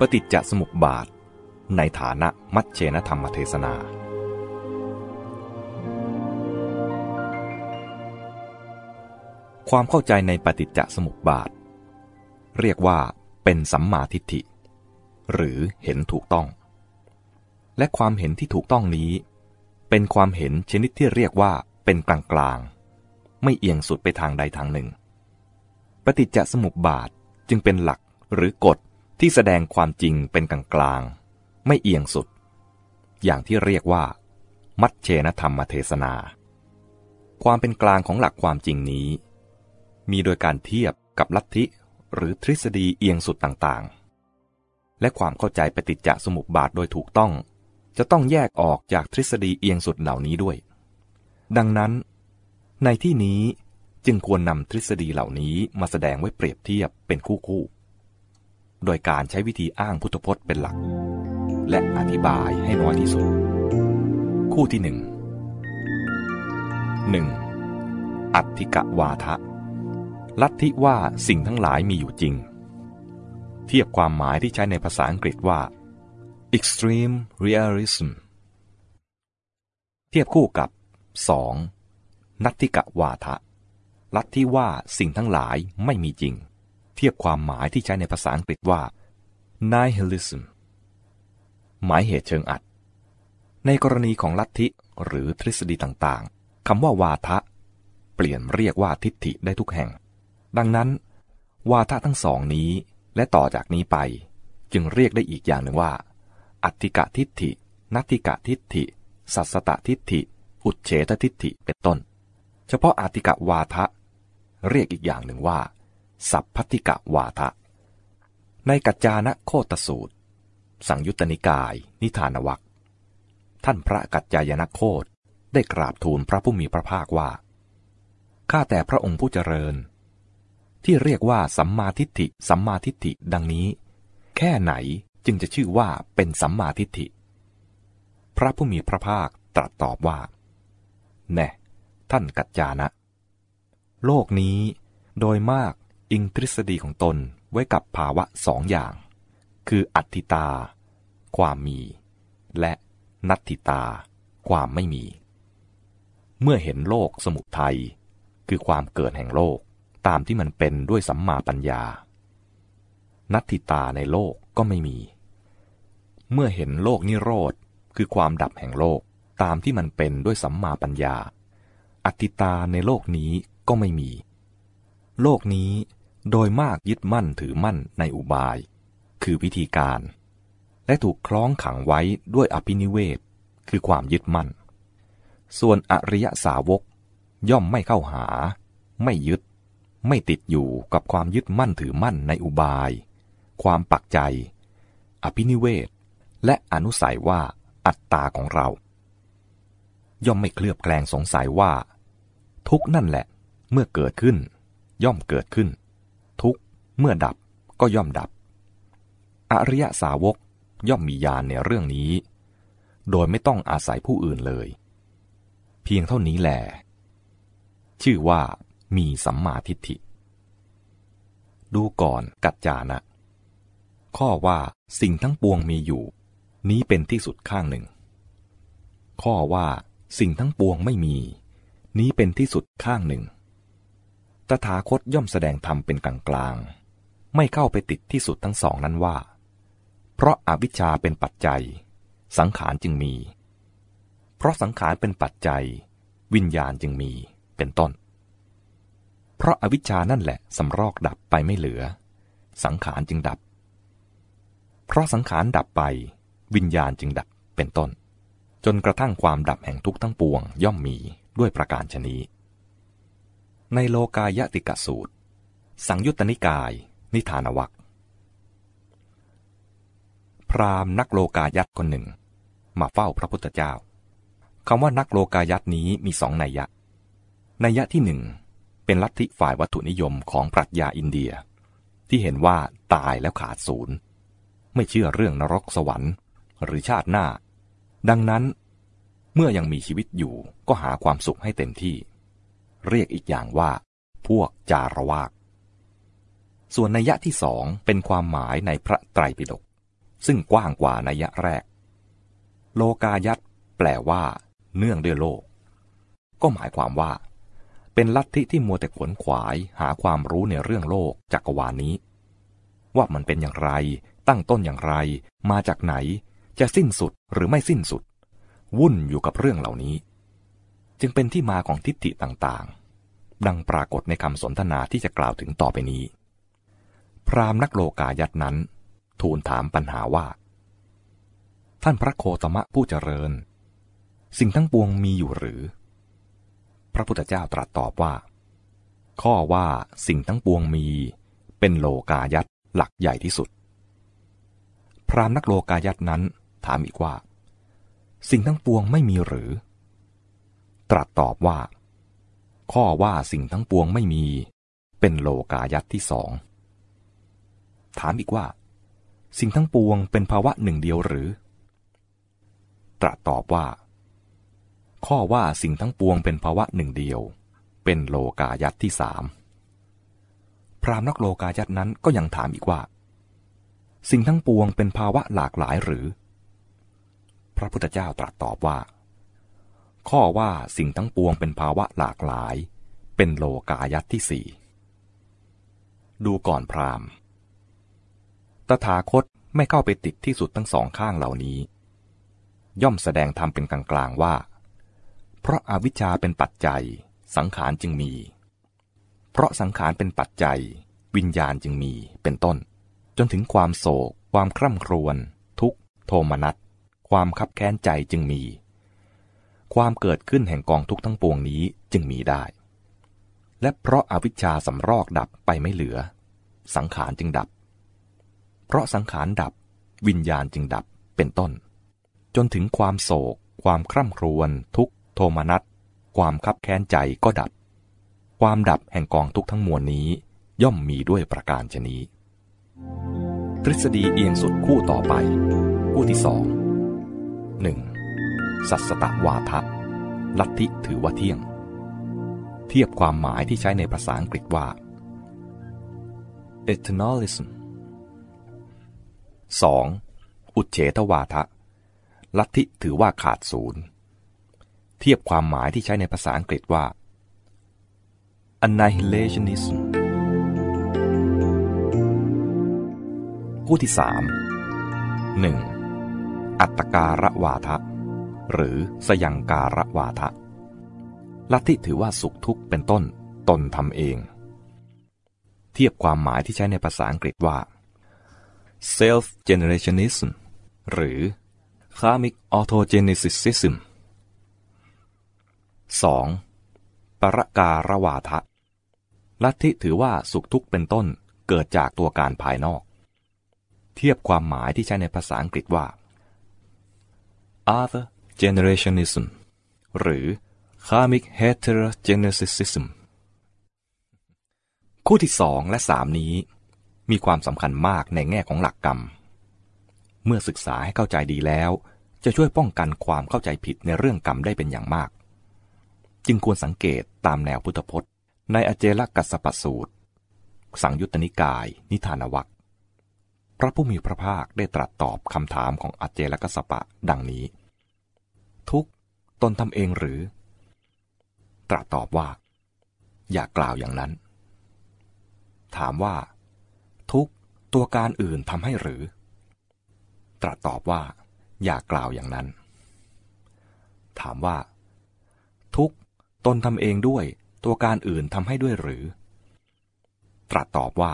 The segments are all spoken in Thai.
ปฏิจจสมุปบาท ในฐานะมัชเชนธรรมเทศนา ความเข้าใจในปฏิจจสมุปบาท เรียกว่าเป็นสัมมาทิฏฐิ หรือเห็นถูกต้อง และความเห็นที่ถูกต้องนี้ เป็นความเห็นชนิดที่เรียกว่าเป็นกลางกลางไม่เอียงสุดไปทางใดทางหนึ่ง ปฏิจจสมุปบาทจึงเป็นหลักหรือกฎ ที่แสดงความจริงเป็นกลางกลางไม่เอียงสุด อย่างที่เรียกว่า มัชเชนธรรมเทศนา ความเป็นกลางของหลักความจริงนี้ มีโดยการเทียบกับลัทธิหรือทฤษฎีเอียงสุดต่างๆ และความเข้าใจปฏิจจสมุปบาทโดยถูกต้อง จะต้องแยกออกจากทฤษฎีเอียงสุดเหล่านี้ด้วย ดังนั้น ในที่นี้จึงควรนำทฤษฎีเหล่านี้มาแสดงไว้เปรียบเทียบเป็นคู่คู่ โดยการใช้วิธีอ้างพุทธพจน์เป็นหลัก และอธิบายให้น้อยที่สุด คู่ที่หนึ่งหนึ่งอัตถิกะวาทะ ลัทธิว่าสิ่งทั้งหลายมีอยู่จริง เทียบความหมายที่ใช้ในภาษาอังกฤษว่า extreme realism เทียบคู่กับ 2. นัตติกะวาทะ ลัทธิว่าสิ่งทั้งหลายไม่มีจริง เทียบความหมายที่ใช้ในภาษาอังกฤษว่า nihilism หมายเหตุเชิงอัด ในกรณีของลัทธิหรือทฤษฎีต่างๆคำว่าวาทะ เปลี่ยนเรียกว่าทิฏฐิได้ทุกแห่ง ดังนั้น วาทะทั้งสองนี้และต่อจากนี้ไป จึงเรียกได้อีกอย่างหนึ่งว่า อัตติกะทิฏฐิ นัตติกะทิฏฐิ สัสตทิฏฐิ อุเฉตทิฏฐิเป็นต้น เฉพาะอัตติกะวาทะ เรียกอีกอย่างหนึ่งว่า สัพพติกะวาทะ ในกัจจานะโคตสูตร สังยุตตนิกาย นิทานวัคท่านพระกัจจายนโคตได้กราบทูลพระผู้มีพระภาคว่า ข้าแต่พระองค์ผู้เจริญ ที่เรียกว่าสัมมาทิฏฐิสัมมาทิฏฐิดังนี้ แค่ไหนจึงจะชื่อว่าเป็นสัมมาทิฏฐิ พระผู้มีพระภาคตรัสตอบว่า แน่ ท่านกัจจานะ โลกนี้โดยมาก อิงทฤษฎีของตนไว้กับภาวะสองอย่าง คืออัตติตา ความมี และนัตติตา ความไม่มี เมื่อเห็นโลกสมุทัยคือความเกิดแห่งโลกตามที่มันเป็นด้วยสัมมาปัญญา นัตติตาในโลกก็ไม่มี เมื่อเห็นโลกนิโรธคือความดับแห่งโลกตามที่มันเป็นด้วยสัมมาปัญญา อัตติตาในโลกนี้ก็ไม่มี โลกนี้โดยมากยึดมั่นถือมั่นในอุบาย คือวิธีการ และถูกคล้องขังไว้ด้วยอภินิเวศ คือความยึดมั่น ส่วนอริยสาวกย่อมไม่เข้าหา ไม่ยึด ไม่ติดอยู่กับความยึดมั่นถือมั่นในอุบาย ความปักใจ อภินิเวศ และอนุสัยว่าอัตตาของเรา ย่อมไม่เคลือบแคลงสงสัยว่า ทุกนั่นแหละเมื่อเกิดขึ้น ย่อมเกิดขึ้น ทุกเมื่อดับก็ย่อมดับ อริยสาวกย่อมมีญาณในเรื่องนี้ โดยไม่ต้องอาศัยผู้อื่นเลย เพียงเท่านี้แหละชื่อว่ามีสัมมาทิฏฐิ ดูก่อนกัจจานะ ข้อว่าสิ่งทั้งปวงมีอยู่ นี้เป็นที่สุดข้างหนึ่ง ข้อว่าสิ่งทั้งปวงไม่มี นี้เป็นที่สุดข้างหนึ่ง ตถาคตย่อมแสดงธรรมเป็นกลางกลางไม่เข้าไปติดที่สุดทั้งสองนั้นว่า เพราะอาวิชชาเป็นปัจจัย สังขารจึงมี เพราะสังขารเป็นปัจจัย วิญญาณจึงมีเป็นต้น เพราะอาวิชชานั่นแหละสำรอกดับไปไม่เหลือ สังขารจึงดับ เพราะสังขารดับไป วิญญาณจึงดับเป็นต้น จนกระทั่งความดับแห่งทุกข์ทั้งปวงย่อมมีด้วยประการชนี ในโลกายติกสูตร สังยุตตนิกาย นิทานวัคพราหมณ์นักโลกายัตคนหนึ่ง มาเฝ้าพระพุทธเจ้าคำว่านักโลกายัตนี้มีสองนัยยะ นัยยะที่หนึ่งเป็นลัทธิฝ่ายวัตถุนิยมของปรัชญาอินเดีย ที่เห็นว่าตายแล้วขาดศูนย์ ไม่เชื่อเรื่องนรกสวรรค์ หรือชาติหน้า ดังนั้น เมื่อยังมีชีวิตอยู่ก็หาความสุขให้เต็มที่ เรียกอีกอย่างว่า พวกจารวากส่วนนัยยะที่สองเป็นความหมายในพระไตรปิฎกซึ่งกว้างกว่านัยยะแรก โลกายัตแปลว่า เนื่องด้วยโลก ก็หมายความว่า เป็นลัทธิที่มัวแต่ขวนขวายหาความรู้ในเรื่องโลกจักรวาลนี้ ว่ามันเป็นอย่างไร ตั้งต้นอย่างไร มาจากไหน จะสิ้นสุดหรือไม่สิ้นสุด วุ่นอยู่กับเรื่องเหล่านี้ จึงเป็นที่มาของทิฏฐิต่างๆ ดังปรากฏในคำสนทนาที่จะกล่าวถึงต่อไปนี้ พราหมณ์นักโลกายัตนั้น ทูลถามปัญหาว่า ท่านพระโคตมะผู้เจริญ สิ่งทั้งปวงมีอยู่หรือ พระพุทธเจ้าตรัสตอบว่า ข้อว่าสิ่งทั้งปวงมีเป็นโลกายัตหลักใหญ่ที่สุด พราหมณ์นักโลกายัตนั้นถามอีกว่า สิ่งทั้งปวงไม่มีหรือ ตรัสตอบว่า ข้อว่าสิ่งทั้งปวงไม่มี เป็นโลกายัตที่สอง ถามอีกว่า สิ่งทั้งปวงเป็นภาวะหนึ่งเดียวหรือ ตรัสตอบว่า ข้อว่าสิ่งทั้งปวงเป็นภาวะหนึ่งเดียว เป็นโลกายัตที่สามพรามนักโลกายัตนั้นก็ยังถามอีกว่า สิ่งทั้งปวงเป็นภาวะหลากหลายหรือ พระพุทธเจ้าตรัสตอบว่า ข้อว่าสิ่งทั้งปวงเป็นภาวะหลากหลาย เป็นโลกายัตที่สี่ดูก่อนพรามตถาคตไม่เข้าไปติดที่สุดทั้งสองข้างเหล่านี้ ย่อมแสดงธรรมเป็นกลางๆว่า เพราะอาวิชชาเป็นปัจจัย สังขารจึงมี เพราะสังขารเป็นปัจจัย วิญญาณจึงมีเป็นต้น จนถึงความโศก ความคร่ำครวญ ทุกโทมนัส ความคับแค้นใจจึงมี ความเกิดขึ้นแห่งกองทุกข์ทั้งปวงนี้จึงมีได้ และเพราะอาวิชชาสำรอกดับไปไม่เหลือ สังขารจึงดับ เพราะสังขารดับวิญญาณจึงดับเป็นต้น จนถึงความโศก ความคร่ำครวญทุกโทมนัสความคับแค้นใจก็ดับ ความดับแห่งกองทุกข์ทั้งมวลนี้ย่อมมีด้วยประการชนี้ทฤษฎีเอียงสุดคู่ต่อไป คู่ที่สองหนึ่ง สัสตะวาทะ ลัทธิถือว่าเที่ยง เทียบความหมายที่ใช้ในภาษาอังกฤษว่า eternalism 2. อุเฉทวาทะ ลัทธิถือว่าขาดศูนย์ เทียบความหมายที่ใช้ในภาษาอังกฤษว่า annihilationism คู่ที่สามหนึ่งอัตตการะวาทะ หรือสยังการะวาทะ ลัทธิถือว่าสุขทุกข์เป็นต้น ตนทำเอง เทียบความหมายที่ใช้ในภาษาอังกฤษว่า self generationism หรือ karmic autogenesism 2. ปรการวาทะ ลัทธิถือว่าสุขทุกข์เป็นต้นเกิดจากตัวการภายนอก เทียบความหมายที่ใช้ในภาษาอังกฤษว่า other generationism หรือ karmic heterogenesism คู่ที่สองและสามนี้ มีความสำคัญมากในแง่ของหลักกรรม เมื่อศึกษาให้เข้าใจดีแล้ว จะช่วยป้องกันความเข้าใจผิดในเรื่องกรรมได้เป็นอย่างมาก จึงควรสังเกตตามแนวพุทธพจน์ ในอเจลกัสปสูตร สังยุตตนิกาย นิทานวัคพระผู้มีพระภาคได้ตรัสตอบคำถามของอเจลกัสปะดังนี้ ทุกตนทำเองหรือ ตรัสตอบว่า อย่ากล่าวอย่างนั้น ถามว่า ทุกตัวการอื่นทำให้หรือ ตรัสตอบว่า อย่ากล่าวอย่างนั้น ถามว่า ทุกตนทำเองด้วย ตัวการอื่นทำให้ด้วยหรือ ตรัสตอบว่า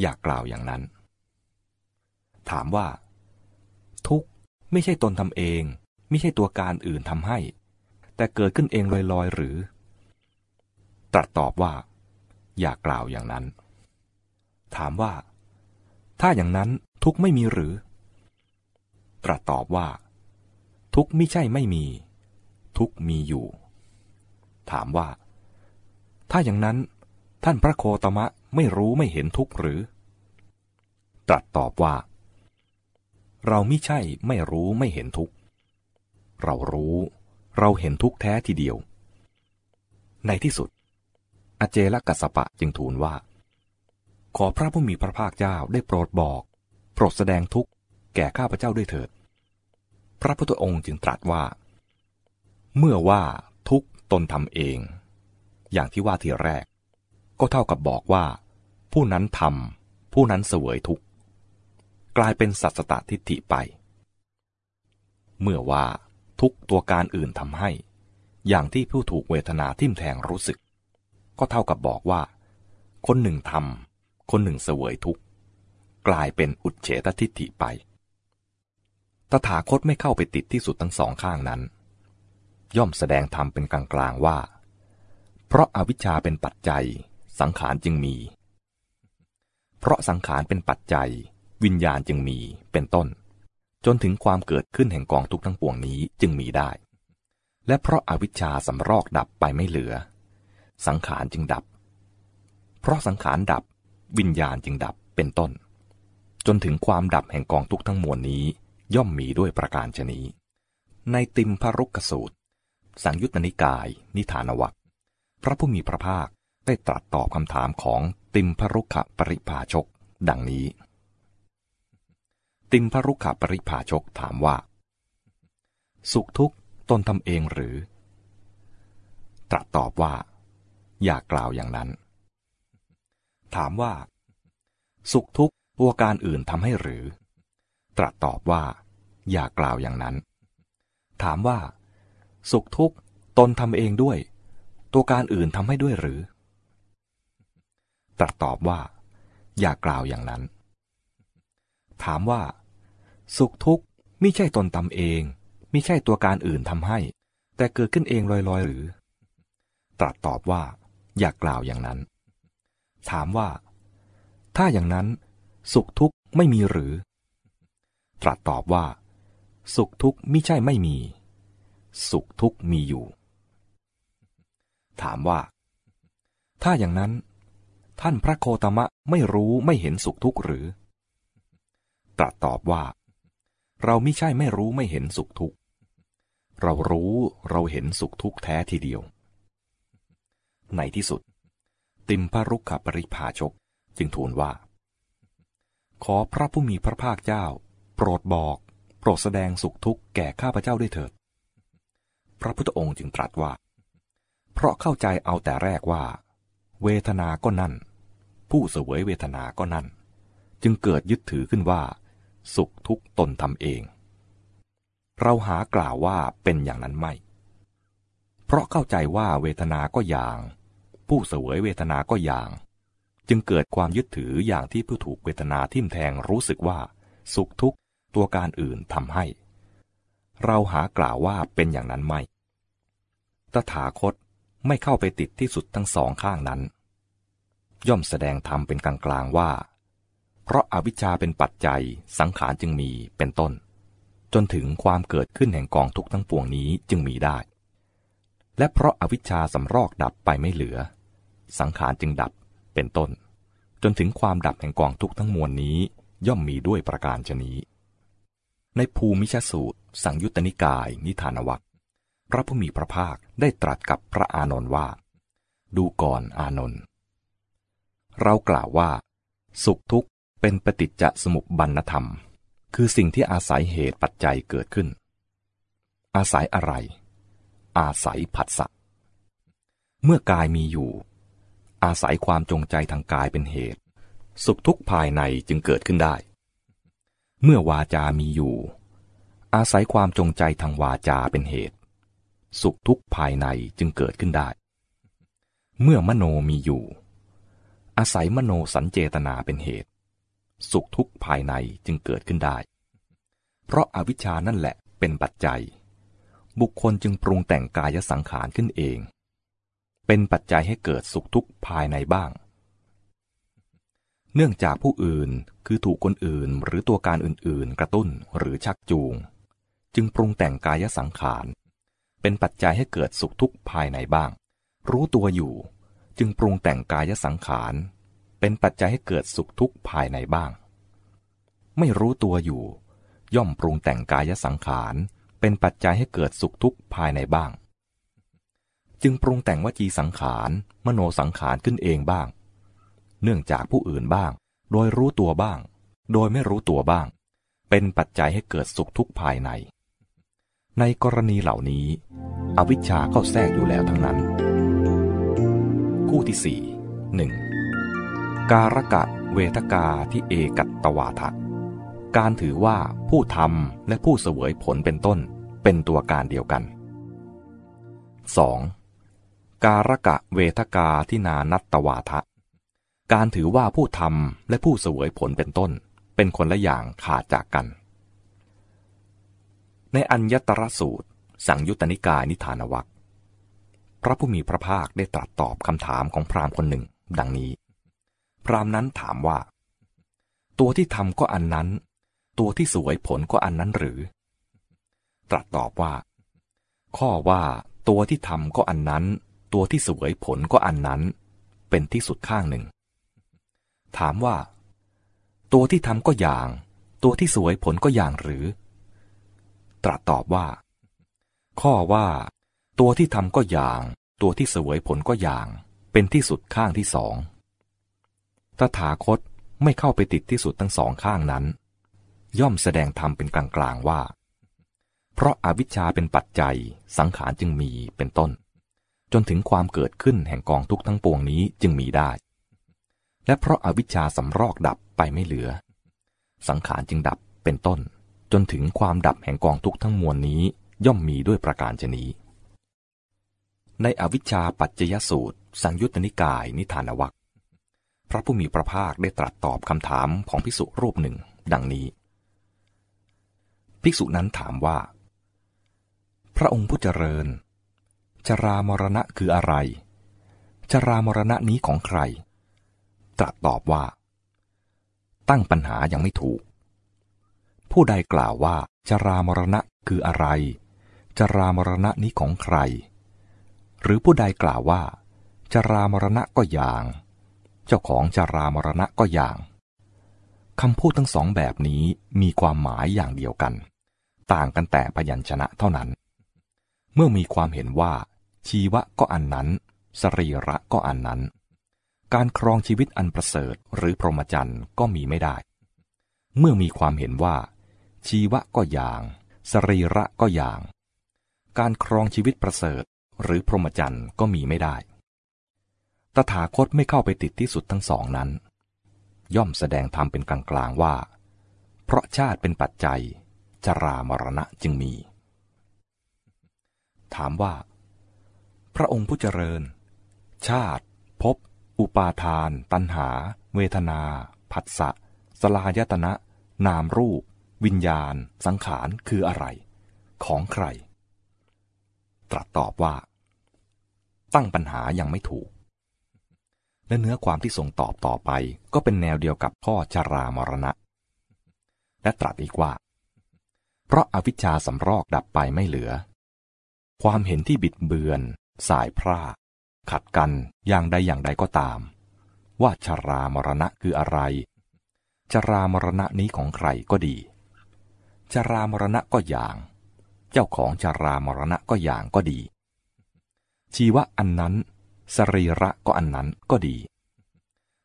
อย่ากล่าวอย่างนั้น ถามว่า ทุกไม่ใช่ตนทำเอง ไม่ใช่ตัวการอื่นทำให้ แต่เกิดขึ้นเองลอยๆหรือ ตรัสตอบว่า อย่ากล่าวอย่างนั้น ถามว่า ถ้าอย่างนั้นทุกไม่มีหรือ ตรัสตอบว่า ทุกไม่ใช่ไม่มี ทุกมีอยู่ ถามว่า ถ้าอย่างนั้น ท่านพระโคตมะไม่รู้ไม่เห็นทุกหรือ ตรัสตอบว่า เราไม่ใช่ไม่รู้ไม่เห็นทุก เรารู้ เราเห็นทุกแท้ทีเดียว ในที่สุด อเจลกัสปะจึงทูลว่า ขอพระผู้มีพระภาคเจ้าได้โปรดบอก โปรดแสดงทุกข์แก่ข้าพเจ้าด้วยเถิด พระพุทธองค์จึงตรัสว่า เมื่อว่าทุกตนทำเอง อย่างที่ว่าทีแรก ก็เท่ากับบอกว่า ผู้นั้นทำผู้นั้นเสวยทุกกลายเป็นสัตสตทิฏฐิไป เมื่อว่า ทุกตัวการอื่นทำให้ อย่างที่ผู้ถูกเวทนาทิ่มแทงรู้สึก ก็เท่ากับบอกว่า คนหนึ่งทำคนหนึ่งเสวยทุกกลายเป็นอุดเฉตทิฏฐิไป ตถาคตไม่เข้าไปติดที่สุดทั้งสองข้างนั้น ย่อมแสดงธรรมเป็นกลางๆว่า เพราะอาวิชชาเป็นปัจจัย สังขารจึงมี เพราะสังขารเป็นปัจจัย วิญญาณจึงมีเป็นต้น จนถึงความเกิดขึ้นแห่งกองทุกข์ทั้งปวงนี้จึงมีได้ และเพราะอาวิชชาสำรอกดับไปไม่เหลือ สังขารจึงดับ เพราะสังขารดับวิญญาณจึงดับเป็นต้น จนถึงความดับแห่งกองทุกข์ทั้งมวลนี้ย่อมมีด้วยประการชนี้ ในติมพรุกสูตร สังยุตตนิกาย นิทานวัคพระผู้มีพระภาคได้ตรัสตอบคำถามของติมพรุขปริภาชก ดังนี้ ติมพรุขปริภาชกถามว่า สุขทุกข์ตนทำเองหรือ ตรัสตอบว่า อย่ากล่าวอย่างนั้น ถามว่า สุขทุกข์ตัวการอื่นทำให้หรือ ตรัสตอบว่า อย่ากล่าวอย่างนั้น ถามว่า สุขทุกข์ตนทำเองด้วย ตัวการอื่นทำให้ด้วยหรือ ตรัสตอบว่า อย่ากล่าวอย่างนั้น ถามว่า สุขทุกข์ไม่ใช่ตนทำเองไม่ใช่ตัวการอื่นทำให้ แต่เกิดขึ้นเองลอยๆ หรือ ตรัสตอบว่า อย่ากล่าวอย่างนั้น ถามว่า ถ้าอย่างนั้นสุขทุกข์ไม่มีหรือ ตรัสตอบว่า สุขทุกข์ไม่ใช่ไม่มี สุขทุกข์มีอยู่ ถามว่า ถ้าอย่างนั้น ท่านพระโคตมะไม่รู้ไม่เห็นสุขทุกข์หรือ ตรัสตอบว่า เราไม่ใช่ไม่รู้ไม่เห็นสุขทุกข์เรารู้เราเห็นสุขทุกข์แท้ทีเดียว ในที่สุด ติมพระรุกขปริภาชกจึงทูลว่า ขอพระผู้มีพระภาคเจ้า โปรดบอก โปรดแสดงสุขทุกข์แก่ข้าพเจ้าด้วยเถิด พระพุทธองค์จึงตรัสว่า เพราะเข้าใจเอาแต่แรกว่า เวทนาก็นั่น ผู้เสวยเวทนาก็นั่น จึงเกิดยึดถือขึ้นว่า สุขทุกตนทำเอง เราหากล่าวว่าเป็นอย่างนั้นไม่ เพราะเข้าใจว่าเวทนาก็อย่าง ผู้เสวยเวทนาก็อย่าง จึงเกิดความยึดถืออย่างที่ผู้ถูกเวทนาทิ่มแทงรู้สึกว่า สุขทุกข์ตัวการอื่นทำให้ เราหากล่าวว่าเป็นอย่างนั้นไม่ ตถาคตไม่เข้าไปติดที่สุดทั้งสองข้างนั้น ย่อมแสดงธรรมเป็นกลางกลางว่า เพราะอาวิชชาเป็นปัจจัยสังขารจึงมีเป็นต้น จนถึงความเกิดขึ้นแห่งกองทุกทั้งปวงนี้จึงมีได้ และเพราะอาวิชชาสำรอกดับไปไม่เหลือ สังขารจึงดับเป็นต้น จนถึงความดับแห่งกองทุกทั้งมวลนี้ย่อมมีด้วยประการชนี้ ในภูมิชสูตร สังยุตตนิกาย นิทานวัคพระผู้มีพระภาคได้ตรัสกับพระอานนท์ว่า ดูก่อนอานนท์เรากล่าวว่า สุขทุกข์ เป็นปฏิจจสมุปบรรณธรรม คือสิ่งที่อาศัยเหตุปัจจัยเกิดขึ้น อาศัยอะไร อาศัยผัสสะเมื่อกายมีอยู่ อาศัยความจงใจทางกายเป็นเหตุ สุขทุกข์ภายในจึงเกิดขึ้นได้ เมื่อวาจามีอยู่ อาศัยความจงใจทางวาจาเป็นเหตุ สุขทุกข์ภายในจึงเกิดขึ้นได้ เมื่อมโนมีอยู่ อาศัยมโนสัญเจตนาเป็นเหตุ สุขทุกข์ภายในจึงเกิดขึ้นได้ เพราะอาวิชชานั่นแหละเป็นปัจจัย บุคคลจึงปรุงแต่งกายสังขารขึ้นเอง เป็นปัจจัยให้เกิดสุขทุกข์ภายในบ้าง เนื่องจากผู้อื่นคือถูกคนอื่นหรือตัวการอื่นๆ กระตุ้นหรือชักจูง จึงปรุงแต่งกายสังขารเป็นปัจจัยให้เกิดสุขทุกข์ภายในบ้าง รู้ตัวอยู่ จึงปรุงแต่งกายสังขาร เป็นปัจจัยให้เกิดสุขทุกข์ภายในบ้าง ไม่รู้ตัวอยู่ ย่อมปรุงแต่งกายสังขารเป็นปัจจัยให้เกิดสุขทุกข์ภายในบ้าง จึงปรุงแต่งวจีสังขาร มโนสังขารขึ้นเองบ้าง เนื่องจากผู้อื่นบ้าง โดยรู้ตัวบ้าง โดยไม่รู้ตัวบ้าง เป็นปัจจัยให้เกิดสุขทุกข์ภายใน ในกรณีเหล่านี้ อวิชชาเข้าแทรกอยู่แล้วทั้งนั้น คู่ที่สี่หนึ่ง การกะเวทกาที่เอกัตตวาทะ การถือว่าผู้ทำและผู้เสวยผลเป็นต้นเป็นตัวการเดียวกัน 2. การกะเวทกาที่นานัตตวาทะ การถือว่าผู้ทำและผู้เสวยผลเป็นต้น เป็นคนละอย่างขาดจากกัน ในอัญญตรสูตร สังยุตตนิกายนิทานวัคพระผู้มีพระภาคได้ตรัสตอบคำถามของพราหมณ์คนหนึ่ง ดังนี้ พรามนั้นถามว่า ตัวที่ทำก็อันนั้น ตัวที่สวยผลก็อันนั้นหรือ ตรัสตอบว่า ข้อว่าตัวที่ทำก็อันนั้น ตัวที่สวยผลก็อันนั้น เป็นที่สุดข้างหนึ่ง ถามว่า ตัวที่ทำก็อย่าง ตัวที่สวยผลก็อย่างหรือ ตรัสตอบว่า ข้อว่า ตัวที่ทำก็อย่าง ตัวที่สวยผลก็อย่าง เป็นที่สุดข้างที่สอง ตถาคตไม่เข้าไปติดที่สุดทั้งสองข้างนั้น ย่อมแสดงธรรมเป็นกลางๆว่า เพราะอาวิชชาเป็นปัจจัยสังขารจึงมีเป็นต้น จนถึงความเกิดขึ้นแห่งกองทุกทั้งปวงนี้จึงมีได้ และเพราะอาวิชชาสำรอกดับไปไม่เหลือ สังขารจึงดับเป็นต้น จนถึงความดับแห่งกองทุกข์ทั้งมวลนี้ย่อมมีด้วยประการชนีในอวิชชาปัจจยสูตร สังยุตตนิกายนิทานวัค พระผู้มีพระภาคได้ตรัสตอบคำถามของภิกษุรูปหนึ่ง ดังนี้ ภิกษุนั้นถามว่า พระองค์ผู้เจริญชรามรณะคืออะไรชรามรณะนี้ของใคร ตรัสตอบว่า ตั้งปัญหายังไม่ถูก ผู้ใดกล่าวว่า จรามรณะคืออะไร จรามรณะนี้ของใคร หรือผู้ใดกล่าวว่า จรามรณะก็อย่าง เจ้าของจรามรณะก็อย่างคำพูดทั้งสองแบบนี้มีความหมายอย่างเดียวกัน ต่างกันแต่พยัญชนะเท่านั้น เมื่อมีความเห็นว่า ชีวะก็อันนั้น สรีระก็อันนั้น การครองชีวิตอันประเสริฐหรือพรหมจรรย์ก็มีไม่ได้ เมื่อมีความเห็นว่า ชีวะก็อย่าง สรีระก็อย่าง การครองชีวิตประเสริฐหรือพรหมจรรย์ก็มีไม่ได้ ตถาคตไม่เข้าไปติดที่สุดทั้งสองนั้น ย่อมแสดงธรรมเป็นกลางๆว่า เพราะชาติเป็นปัจจัยจรามรณะจึงมี ถามว่า พระองค์ผู้เจริญ ชาติ ภพ อุปาทาน ตัณหา เวทนา ผัสสะ สลายตนะ นามรูป วิญญาณ สังขาร คืออะไร ของใคร ตรัสตอบว่า ตั้งปัญหายังไม่ถูก และเนื้อความที่ทรงตอบต่อไป ก็เป็นแนวเดียวกับพ่อจารามรณะ และตรัสอีกว่า เพราะอาวิชชาสำรอกดับไปไม่เหลือ ความเห็นที่บิดเบือน สายพร่าขัดกันอย่างใดอย่างใดก็ตาม ว่าชารามรณะคืออะไรชารามรณะนี้ของใครก็ดีชารามรณะก็อย่าง เจ้าของชารามรณะก็อย่างก็ดี ชีวะอันนั้น สรีระก็อันนั้นก็ดี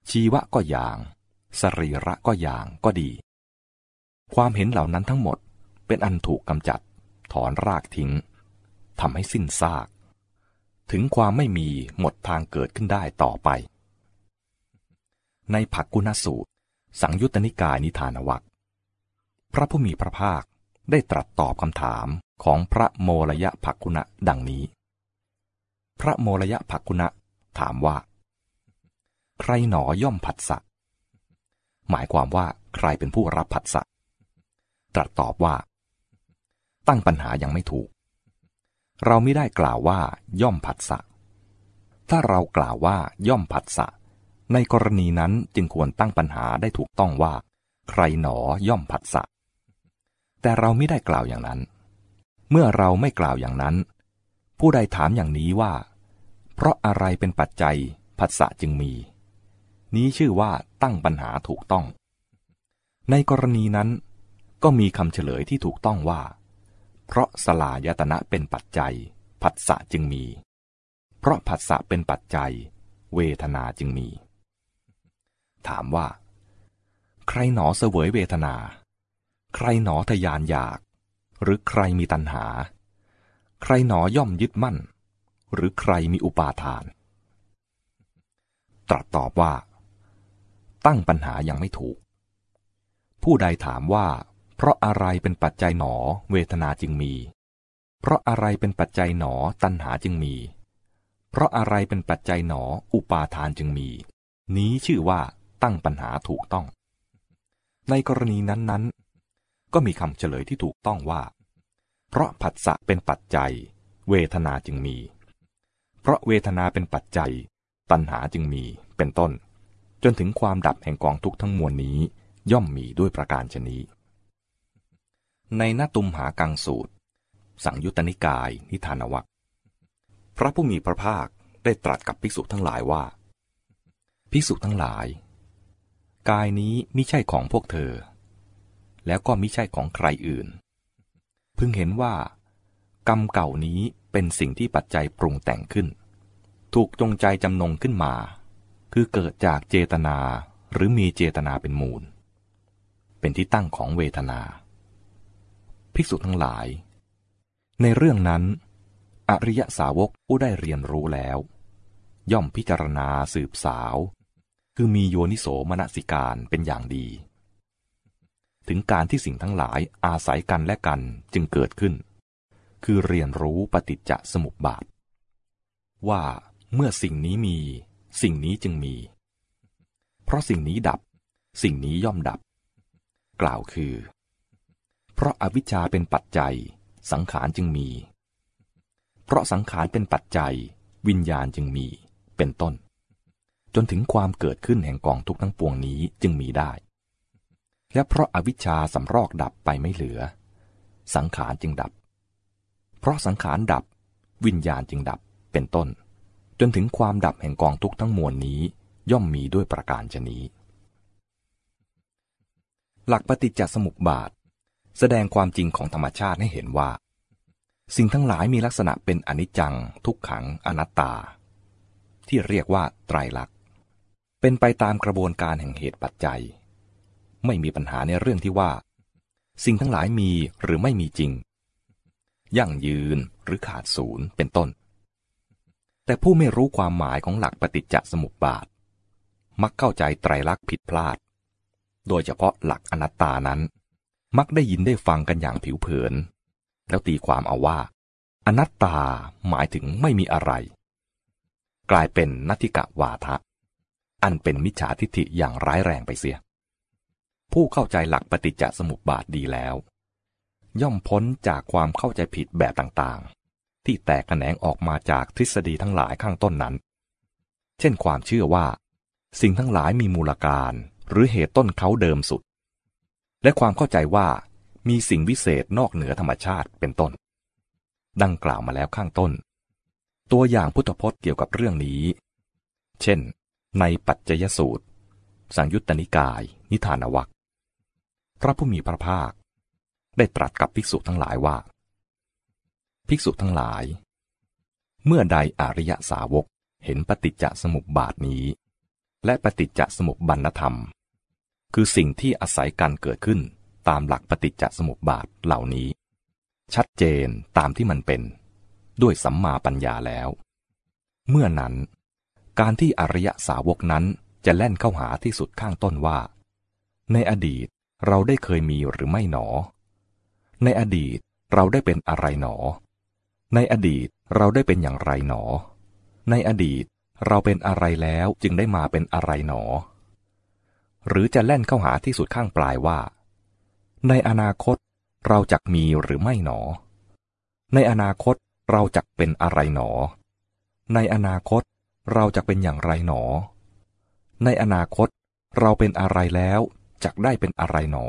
ชีวะก็อย่าง สรีระก็อย่างก็ดี ความเห็นเหล่านั้นทั้งหมดเป็นอันถูกกำจัด ถอนรากทิ้งทำให้สิ้นซาก ถึงความไม่มีหมดทางเกิดขึ้นได้ต่อไป ในผักกุณสูตร สังยุตตนิกายนิทานวัคพระผู้มีพระภาคได้ตรัสตอบคำถามของพระโมรยะผักกุณะดังนี้ พระโมรยะผักกุณะ ถามว่า ใครหนอย่อมผัสสะ หมายความว่าใครเป็นผู้รับผัสสะ ตรัสตอบว่า ตั้งปัญหายังไม่ถูก เราไม่ได้กล่าวว่า ย่อมผัสสะ ถ้าเรากล่าวว่าย่อมผัสสะ ในกรณีนั้นจึงควรตั้งปัญหาได้ถูกต้องว่า ใครหนอย่อมผัสสะ แต่เราไม่ได้กล่าวอย่างนั้น เมื่อเราไม่กล่าวอย่างนั้นผู้ใดถามอย่างนี้ว่า เพราะอะไรเป็นปัจจัยผัสสะจึงมี นี้ชื่อว่าตั้งปัญหาถูกต้อง ในกรณีนั้น ก็มีคำเฉลยที่ถูกต้องว่า เพราะสลายตนะเป็นปัจจัยผัสสะจึงมี เพราะผัสสะเป็นปัจจัย เวทนาจึงมี ถามว่า ใครหนอเสวยเวทนา ใครหนอทยานอยาก หรือใครมีตัณหา ใครหนอย่อมยึดมั่น หรือใครมีอุปาทาน ตรัสตอบว่า ตั้งปัญหายังไม่ถูก ผู้ใดถามว่า เพราะอะไรเป็นปัจจัยหนอ เวทนาจึงมี เพราะอะไรเป็นปัจจัยหนอตัณหาจึงมี เพราะอะไรเป็นปัจจัยหนอ อุปาทานจึงมี นี้ชื่อว่าตั้งปัญหาถูกต้อง ในกรณีนั้นๆ ก็มีคำเฉลยที่ถูกต้องว่า เพราะผัสสะเป็นปัจจัย เวทนาจึงมี เพราะเวทนาเป็นปัจจัย ตัณหาจึงมีเป็นต้น จนถึงความดับแห่งกองทุกข์ทั้งมวลนี้ย่อมมีด้วยประการชนีในนาตุมหากังสูตร สังยุตตนิกาย นิทานวัคพระผู้มีพระภาคได้ตรัสกับภิกษุทั้งหลายว่า ภิกษุทั้งหลาย กายนี้ม่ใช่ของพวกเธอ แล้วก็ม่ใช่ของใครอื่น พึงเห็นว่า กรรมเก่านี้ เป็นสิ่งที่ปัจจัยปรุงแต่งขึ้น ถูกจงใจจำนงขึ้นมา คือเกิดจากเจตนาหรือมีเจตนาเป็นมูล เป็นที่ตั้งของเวทนา ภิกษุทั้งหลาย ในเรื่องนั้น อริยสาวกผู้ได้เรียนรู้แล้ว ย่อมพิจารณาสืบสาว คือมีโยนิโสมนสิการเป็นอย่างดี ถึงการที่สิ่งทั้งหลายอาศัยกันและกันจึงเกิดขึ้น คือเรียนรู้ปฏิจจสมุปบาท ว่าเมื่อสิ่งนี้มี สิ่งนี้จึงมี เพราะสิ่งนี้ดับ สิ่งนี้ย่อมดับ กล่าวคือ เพราะอาวิชชาเป็นปัจจัย สังขารจึงมี เพราะสังขารเป็นปัจจัย วิญญาณจึงมี เป็นต้น จนถึงความเกิดขึ้นแห่งกองทุกทั้งปวงนี้จึงมีได้ และเพราะอาวิชชาสำรอกดับไปไม่เหลือ สังขารจึงดับ เพราะสังขารดับวิญญาณจึงดับเป็นต้น จนถึงความดับแห่งกองทุกข์ทั้งมวลนี้ย่อมมีด้วยประการชนี้ หลักปฏิจจสมุปบาท แสดงความจริงของธรรมชาติให้เห็นว่า สิ่งทั้งหลายมีลักษณะเป็นอนิจจัง ทุกขังอนัตตา ที่เรียกว่าไตรลักษณ์ เป็นไปตามกระบวนการแห่งเหตุปัจจัย ไม่มีปัญหาในเรื่องที่ว่า สิ่งทั้งหลายมีหรือไม่มีจริง ยั่งยืนหรือขาดศูนย์เป็นต้น แต่ผู้ไม่รู้ความหมายของหลักปฏิจจสมุปบาท มักเข้าใจไตรลักษณ์ผิดพลาด โดยเฉพาะหลักอนัตตานั้น มักได้ยินได้ฟังกันอย่างผิวเผิน แล้วตีความเอาว่า อนัตตาหมายถึงไม่มีอะไร กลายเป็นนัตถิกะวาทะ อันเป็นมิจฉาทิฏฐิอย่างร้ายแรงไปเสีย ผู้เข้าใจหลักปฏิจจสมุปบาทดีแล้ว ย่อมพ้นจากความเข้าใจผิดแบบต่างๆ ที่แตกแขนงออกมาจากทฤษฎีทั้งหลายข้างต้นนั้น เช่นความเชื่อว่า สิ่งทั้งหลายมีมูลการหรือเหตุต้นเขาเดิมสุด และความเข้าใจว่ามีสิ่งวิเศษนอกเหนือธรรมชาติเป็นต้น ดังกล่าวมาแล้วข้างต้น ตัวอย่างพุทธพจน์เกี่ยวกับเรื่องนี้ เช่น ในปัจจยสูตร สังยุตตนิกาย นิทานวัคพระผู้มีพระภาค ได้ตรัสกับภิกษุทั้งหลายว่า ภิกษุทั้งหลาย เมื่อใดอริยสาวกเห็นปฏิจจสมุปบาทนี้ และปฏิจจสมุปบรรณธรรม คือสิ่งที่อาศัยการเกิดขึ้นตามหลักปฏิจจสมุปบาทเหล่านี้ ชัดเจนตามที่มันเป็น ด้วยสัมมาปัญญาแล้ว เมื่อนั้น การที่อริยสาวกนั้นจะแล่นเข้าหาที่สุดข้างต้นว่า ในอดีตเราได้เคยมีหรือไม่หนอ ในอดีตเราได้เป็นอะไรหนอ ในอดีตเราได้เป็นอย่างไรหนอ ในอดีตเราเป็นอะไรแล้วจึงได้มาเป็นอะไรหนอ หรือจะแล่นเข้าหาที่สุดข้างปลายว่า ในอนาคตเราจักมีหรือไม่หนอ ในอนาคตเราจักเป็นอะไรหนอ ในอนาคตเราจะเป็นอย่างไรหนอ ในอนาคตเราเป็นอะไรแล้วจักได้เป็นอะไรหนอ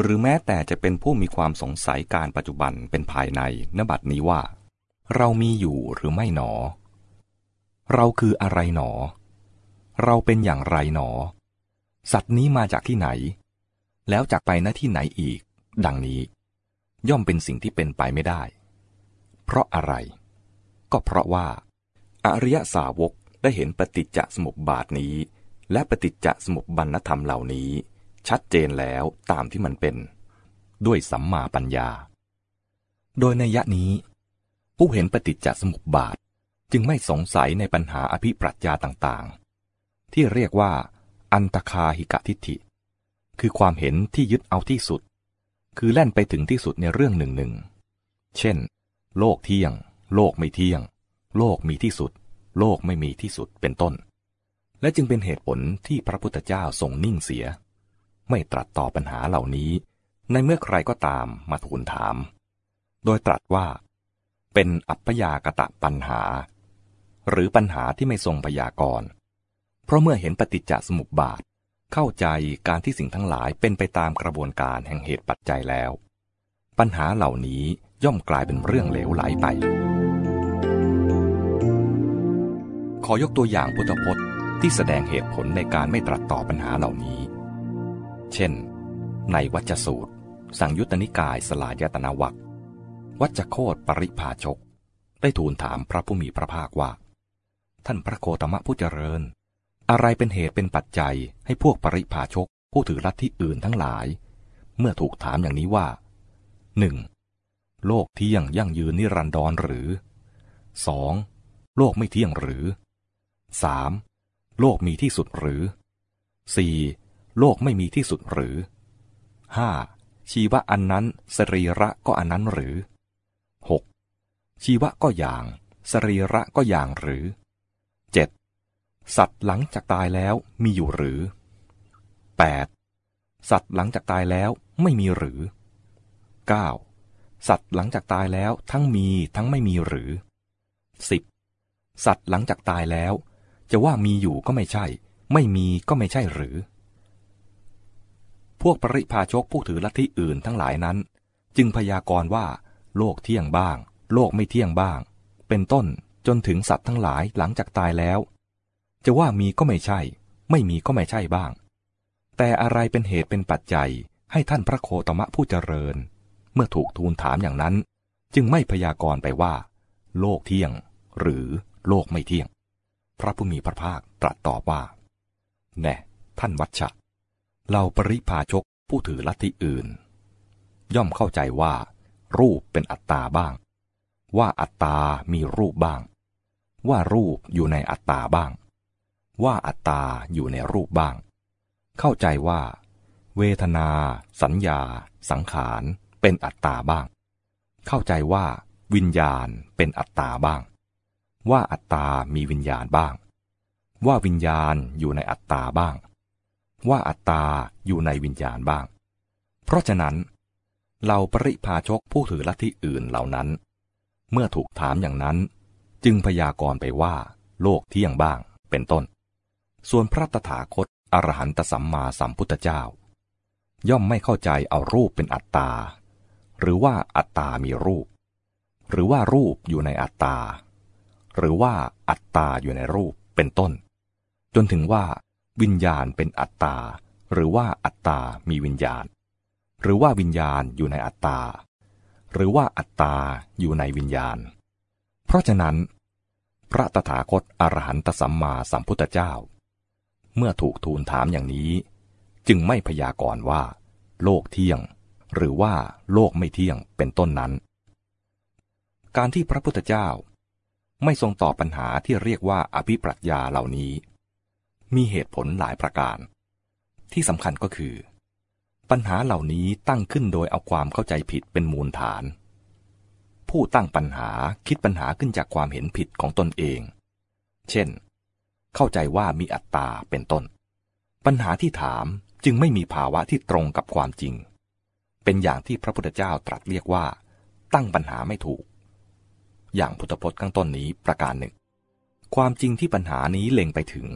หรือแม้แต่จะเป็นผู้มีความสงสัยการปัจจุบันเป็นภายในนบัดนี้ว่า เรามีอยู่หรือไม่หนอ เราคืออะไรหนอ เราเป็นอย่างไรหนอ สัตว์นี้มาจากที่ไหน แล้วจากไปณที่ไหนอีก ดังนี้ ย่อมเป็นสิ่งที่เป็นไปไม่ได้ เพราะอะไร ก็เพราะว่า อริยสาวกได้เห็นปฏิจจสมุปบาทนี้ และปฏิจจสมุปบรรณธรรมเหล่านี้ ชัดเจนแล้วตามที่มันเป็น ด้วยสัมมาปัญญา โดยในยะนี้ ผู้เห็นปฏิจจสมุปบาทจึงไม่สงสัยในปัญหาอภิปรัชญาต่างๆ ที่เรียกว่า อันตคาหิกะทิฏฐิ คือความเห็นที่ยึดเอาที่สุด คือแล่นไปถึงที่สุดในเรื่องหนึ่งหนึ่งเช่น โลกเที่ยง โลกไม่เที่ยง โลกมีที่สุด โลกไม่มีที่สุดเป็นต้น และจึงเป็นเหตุผลที่พระพุทธเจ้าทรงนิ่งเสีย ไม่ตรัสตอบปัญหาเหล่านี้ ในเมื่อใครก็ตามมาทูลถาม โดยตรัสว่า เป็นอัพยากตะปัญหา หรือปัญหาที่ไม่ทรงพยากรณ์เพราะเมื่อเห็นปฏิจจสมุปบาทเข้าใจการที่สิ่งทั้งหลายเป็นไปตามกระบวนการแห่งเหตุปัจจัยแล้ว ปัญหาเหล่านี้ย่อมกลายเป็นเรื่องเหลวไหลไป ขอยกตัวอย่างพุทธพจน์ที่แสดงเหตุผลในการไม่ตรัสตอบปัญหาเหล่านี้ เช่น ในวัจสูตร สังยุตตนิกายสลายตนาวัควัจโคตปริภาชก ได้ทูลถามพระผู้มีพระภาคว่า ท่านพระโคตมะผู้เจริญ อะไรเป็นเหตุเป็นปัจจัยให้พวกปริพาชกผู้ถือลัทธิอื่นทั้งหลาย เมื่อถูกถามอย่างนี้ว่าหนึ่งโลกเที่ยงยั่งยืนนิรันดรหรือ 2. โลกไม่เที่ยงหรือ 3. โลกมีที่สุดหรือ 4. โลกไม่มีที่สุดหรือ 5. ชีวะอันนั้นสรีระก็อันนั้นหรือ 6. ชีวะก็อย่าง สรีระก็อย่างหรือ 7. สัตว์หลังจากตายแล้วมีอยู่หรือ 8. สัตว์หลังจากตายแล้วไม่มีหรือ 9. สัตว์หลังจากตายแล้วทั้งมีทั้งไม่มีหรือ 10. สัตว์หลังจากตายแล้ว จะว่ามีอยู่ก็ไม่ใช่ ไม่มีก็ไม่ใช่หรือ พวกปริพาชกผู้ถือลัทธิอื่นทั้งหลายนั้น จึงพยากรณ์ว่า โลกเที่ยงบ้าง โลกไม่เที่ยงบ้าง เป็นต้นจนถึงสัตว์ทั้งหลายหลังจากตายแล้ว จะว่ามีก็ไม่ใช่ ไม่มีก็ไม่ใช่บ้าง แต่อะไรเป็นเหตุเป็นปัจจัยให้ท่านพระโคตมะผู้เจริญ เมื่อถูกทูลถามอย่างนั้น จึงไม่พยากรณ์ไปว่า โลกเที่ยง หรือโลกไม่เที่ยง พระผู้มีพระภาคตรัสตอบว่า แน่ ท่านวัชชะ เราปริพาชกผู้ถือลัทธิอื่น ย่อมเข้าใจว่า รูปเป็นอัตตาบ้าง ว่าอัตตามีรูปบ้าง ว่ารูปอยู่ในอัตตาบ้าง ว่าอัตตาอยู่ในรูปบ้าง เข้าใจว่า เวทนา สัญญา สังขาร เป็นอัตตาบ้าง เข้าใจว่า วิญญาณเป็นอัตตาบ้าง ว่าอัตตามีวิญญาณบ้าง ว่าวิญญาณอยู่ในอัตตาบ้าง ว่าอัตตาอยู่ในวิญญาณบ้าง เพราะฉะนั้นเราปริพาชกผู้ถือลัทธิอื่นเหล่านั้น เมื่อถูกถามอย่างนั้น จึงพยากรณ์ไปว่า โลกเที่ยงบ้างเป็นต้น ส่วนพระตถาคตอรหันตสัมมาสัมพุทธเจ้า ย่อมไม่เข้าใจเอารูปเป็นอัตตา หรือว่าอัตตามีรูป หรือว่ารูปอยู่ในอัตตา หรือว่าอัตตาอยู่ในรูปเป็นต้น จนถึงว่า วิญญาณเป็นอัตตา หรือว่าอัตตามีวิญญาณ หรือว่าวิญญาณอยู่ในอัตตา หรือว่าอัตตาอยู่ในวิญญาณ เพราะฉะนั้น พระตถาคตอรหันตสัมมาสัมพุทธเจ้า เมื่อถูกทูลถามอย่างนี้ จึงไม่พยากรณ์ว่า โลกเที่ยง หรือว่าโลกไม่เที่ยงเป็นต้นนั้น การที่พระพุทธเจ้าไม่ทรงตอบปัญหาที่เรียกว่าอภิปรัชญาเหล่านี้ มีเหตุผลหลายประการ ที่สำคัญก็คือ ปัญหาเหล่านี้ตั้งขึ้นโดยเอาความเข้าใจผิดเป็นมูลฐาน ผู้ตั้งปัญหาคิดปัญหาขึ้นจากความเห็นผิดของตนเอง เช่น เข้าใจว่ามีอัตตาเป็นต้น ปัญหาที่ถามจึงไม่มีภาวะที่ตรงกับความจริง เป็นอย่างที่พระพุทธเจ้าตรัสเรียกว่า ตั้งปัญหาไม่ถูก อย่างพุทธพจน์ข้างต้นนี้ประการหนึ่ง ความจริงที่ปัญหานี้เล็งไปถึง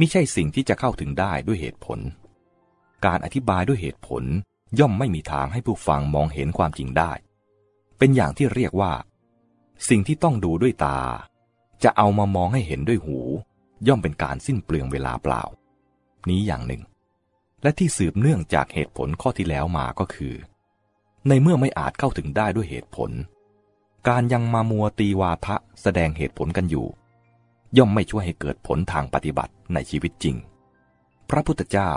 ม่ใช่สิ่งที่จะเข้าถึงได้ด้วยเหตุผล การอธิบายด้วยเหตุผลย่อมไม่มีทางให้ผู้ฟังมองเห็นความจริงได้ เป็นอย่างที่เรียกว่า สิ่งที่ต้องดูด้วยตา จะเอามามองให้เห็นด้วยหู ย่อมเป็นการสิ้นเปลืองเวลาเปล่า นี้อย่างหนึ่ง และที่สืบเนื่องจากเหตุผลข้อที่แล้วมาก็คือ ในเมื่อไม่อาจเข้าถึงได้ด้วยเหตุผล การยังมามัวตีวาทะแสดงเหตุผลกันอยู่ ย่อมไม่ช่วยให้เกิดผลทางปฏิบัติในชีวิตจริง พระพุทธเจ้า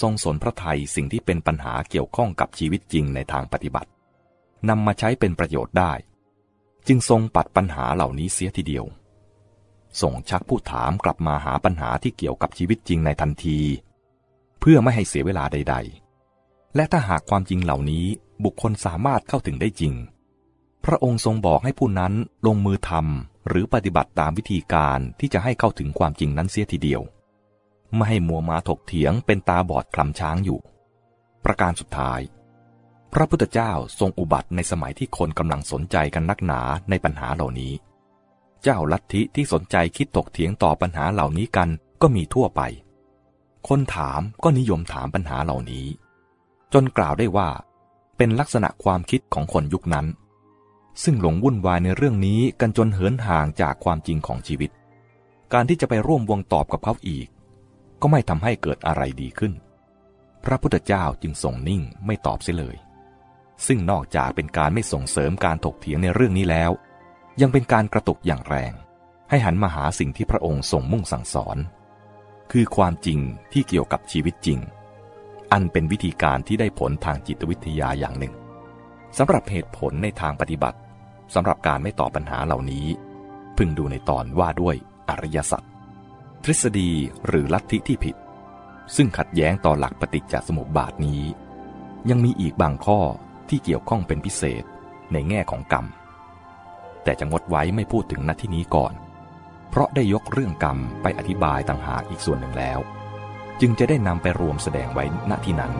ทรงสนพระทัยสิ่งที่เป็นปัญหาเกี่ยวข้องกับชีวิตจริงในทางปฏิบัตินำมาใช้เป็นประโยชน์ได้ จึงทรงปัดปัญหาเหล่านี้เสียทีเดียว ส่งชักผู้ถามกลับมาหาปัญหาที่เกี่ยวกับชีวิตจริงในทันที เพื่อไม่ให้เสียเวลาใด ๆ และถ้าหากความจริงเหล่านี้บุคคลสามารถเข้าถึงได้จริง พระองค์ทรงบอกให้ผู้นั้นลงมือทำ รือปฏิบัติตามวิธีการที่จะให้เข้าถึงความจริงนั้นเสียทีเดียว ไม่ให้มัวมาถกเถียงเป็นตาบอดคลำช้างอยู่ ประการสุดท้าย พระพุทธเจ้าทรงอุบัติในสมัยที่คนกำลังสนใจกันนักหนาในปัญหาเหล่านี้ เจ้าลัทธิที่สนใจคิดตกเถียงต่อปัญหาเหล่านี้กันก็มีทั่วไป คนถามก็นิยมถามปัญหาเหล่านี้ จนกล่าวได้ว่า เป็นลักษณะความคิดของคนยุคนั้น ซึ่งหลงวุ่นวายในเรื่องนี้กันจนเหินห่างจากความจริงของชีวิต การที่จะไปร่วมวงตอบกับเขาอีก ก็ไม่ทำให้เกิดอะไรดีขึ้น พระพุทธเจ้าจึงทรงนิ่งไม่ตอบเสียเลย ซึ่งนอกจากเป็นการไม่ส่งเสริมการถกเถียงในเรื่องนี้แล้ว ยังเป็นการกระตุกอย่างแรง ให้หันมาหาสิ่งที่พระองค์ทรงมุ่งสั่งสอน คือความจริงที่เกี่ยวกับชีวิตจริง อันเป็นวิธีการที่ได้ผลทางจิตวิทยาอย่างหนึ่ง สำหรับเหตุผลในทางปฏิบัติสำหรับการไม่ตอบปัญหาเหล่านี้ พึงดูในตอนว่าด้วยอริยสัจทฤษฎีหรือลัทธิที่ผิด ซึ่งขัดแย้งต่อหลักปฏิจจสมุปบาทนี้ ยังมีอีกบางข้อที่เกี่ยวข้องเป็นพิเศษในแง่ของกรรม แต่จะงดไว้ไม่พูดถึงณที่นี้ก่อน เพราะได้ยกเรื่องกรรมไปอธิบายต่างหากอีกส่วนหนึ่งแล้ว จึงจะได้นำไปรวมแสดงไว้ณที่นั้น